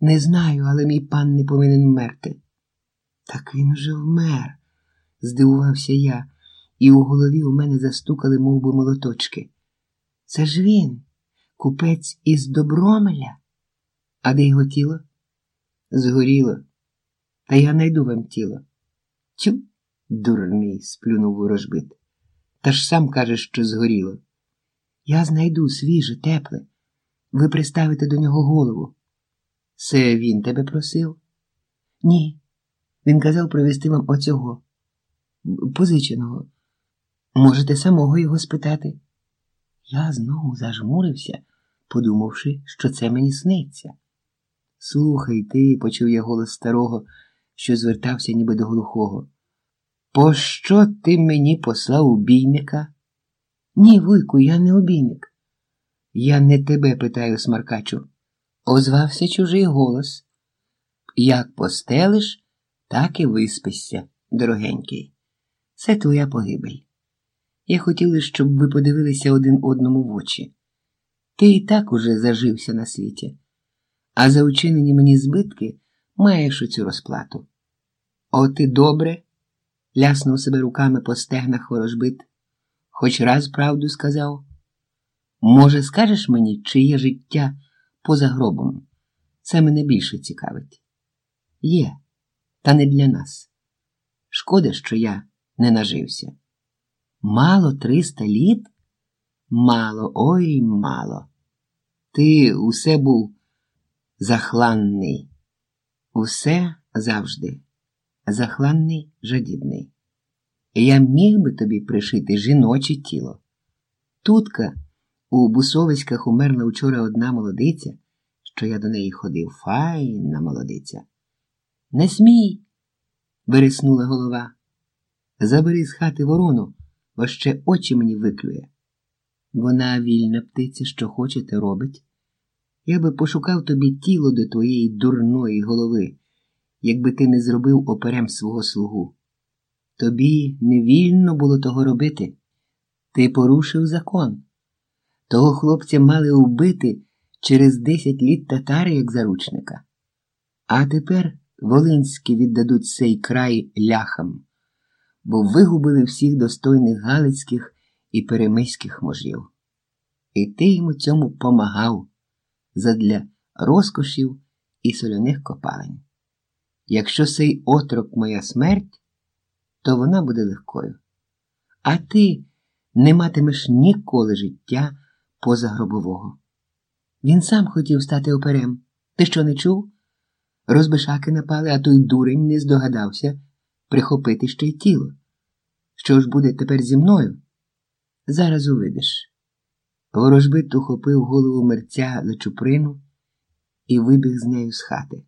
Не знаю, але мій пан не повинен вмерти. Так він уже вмер, здивувався я, і у голові у мене застукали мов би, молоточки. Це ж він, купець із Добромеля. А де його тіло? Згоріло. Та я найду вам тіло. Тю, дурний, сплюнув ворожбит. Та ж сам кажеш, що згоріло. Я знайду свіже, тепле. Ви приставите до нього голову. Це він тебе просив? Ні. Він казав привезти вам оцього позиченого. Можете самого його спитати. Я знову зажмурився, подумавши, що це мені сниться. Слухай ти, почув я голос старого, що звертався ніби до глухого. Пощо ти мені послав убійника? Ні, вуйку, я не обійник. Я не тебе питаю, смаркачу. Озвався чужий голос. Як постелиш, так і виспишся, дорогенький. Це твоя погибель. Я хотіла, щоб ви подивилися один одному в очі. Ти і так уже зажився на світі, а за учинені мені збитки маєш оцю розплату. О, ти добре, ляснув себе руками по стегнах ворожбит, хоч раз правду сказав. Може, скажеш мені, чи є життя поза гробом? Це мене більше цікавить. Є, та не для нас. Шкода, що я не нажився. Мало триста літ? Мало, ой мало. Ти усе був захланний, усе завжди, захланний, жадібний. Я міг би тобі пришити жіноче тіло. Тутка у Бусовиськах умерла вчора одна молодиця, що я до неї ходив, файна молодиця. Не смій, вириснула голова. Забери з хати ворону, бо ще очі мені виклює. Вона вільна птиця, що хочете, робить. Я би пошукав тобі тіло до твоєї дурної голови, якби ти не зробив оперем свого слугу. Тобі не вільно було того робити. Ти порушив закон. Того хлопця мали вбити через десять літ татари як заручника. А тепер Волинські віддадуть цей край ляхам, бо вигубили всіх достойних галицьких і перемиських можів. І ти йому цьому помагав задля розкошів і соляних копалень. Якщо цей отрок моя смерть, то вона буде легкою. А ти не матимеш ніколи життя позагробового. Він сам хотів стати оперем. Ти що не чув? Розбишаки напали, а той дурень не здогадався прихопити ще й тіло. Що ж буде тепер зі мною? Зараз увидиш. Ворожбит ухопив голову мерця за чуприну і вибіг з нею з хати.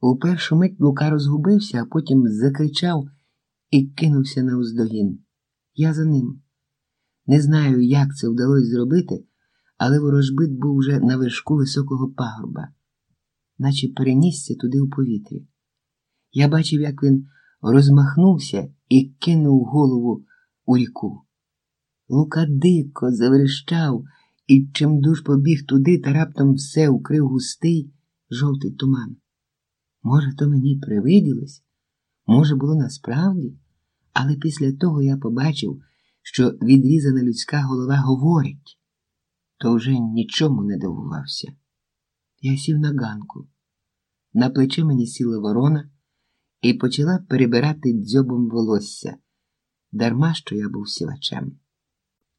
У першу мить Лука розгубився, а потім закричав і кинувся на уздогін. Я за ним. Не знаю, як це вдалося зробити, але ворожбит був уже на вершку високого пагорба, наче перенісся туди у повітрі. Я бачив, як він розмахнувся і кинув голову у ріку. Лука дико заверещав і чимдуж побіг туди та раптом все укрив густий жовтий туман. Може, то мені привиділось, може, було насправді, але після того я побачив, що відрізана людська голова говорить, то вже нічому не дивувався. Я сів на ганку. На плече мені сіла ворона і почала перебирати дзьобом волосся, дарма що я був сівачем.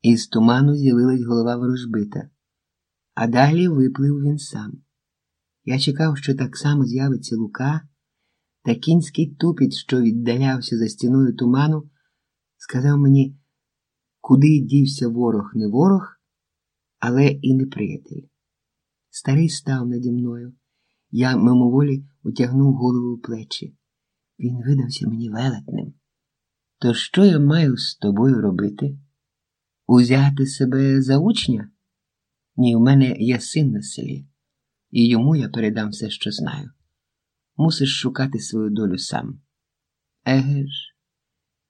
Із туману з'явилась голова ворожбита, а далі виплив він сам. Я чекав, що так само з'явиться лука, та кінський тупіт, що віддалявся за стіною туману, сказав мені, куди дівся ворог не ворог, але і неприятель. Старий став наді мною. Я мимоволі утягнув голову в плечі. Він видався мені велетним. То що я маю з тобою робити? Узяти себе за учня? Ні, в мене є син на селі, і йому я передам все, що знаю. Мусиш шукати свою долю сам. Еге ж,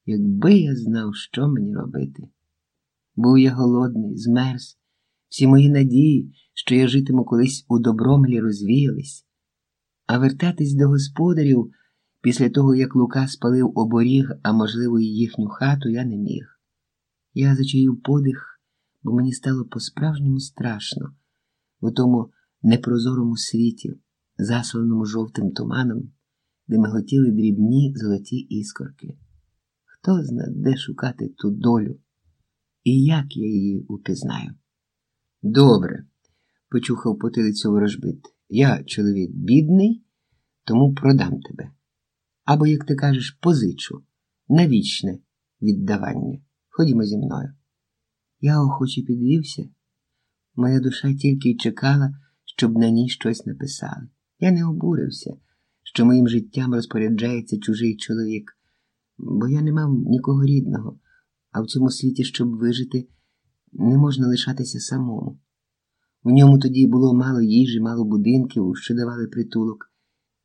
якби я знав, що мені робити. Був я голодний, змерз, всі мої надії, що я житиму колись у добромлі, розвіялись. А вертатись до господарів після того, як Лука спалив оборіг, а можливо, і їхню хату, я не міг. Я зачаїв подих, бо мені стало по-справжньому страшно у тому непрозорому світі, засланому жовтим туманом, де миготіли дрібні золоті іскорки. Хто зна, де шукати ту долю, і як я її упізнаю? Добре, почухав потилицю ворожбит. Я чоловік бідний, тому продам тебе. Або, як ти кажеш, позичу на вічне віддавання. Ходімо зі мною. Я охоче підвівся. Моя душа тільки й чекала, щоб на ній щось написали. Я не обурився, що моїм життям розпоряджається чужий чоловік, бо я не мав нікого рідного, а в цьому світі, щоб вижити, не можна лишатися самому. В ньому тоді було мало їжі, мало будинків, що давали притулок.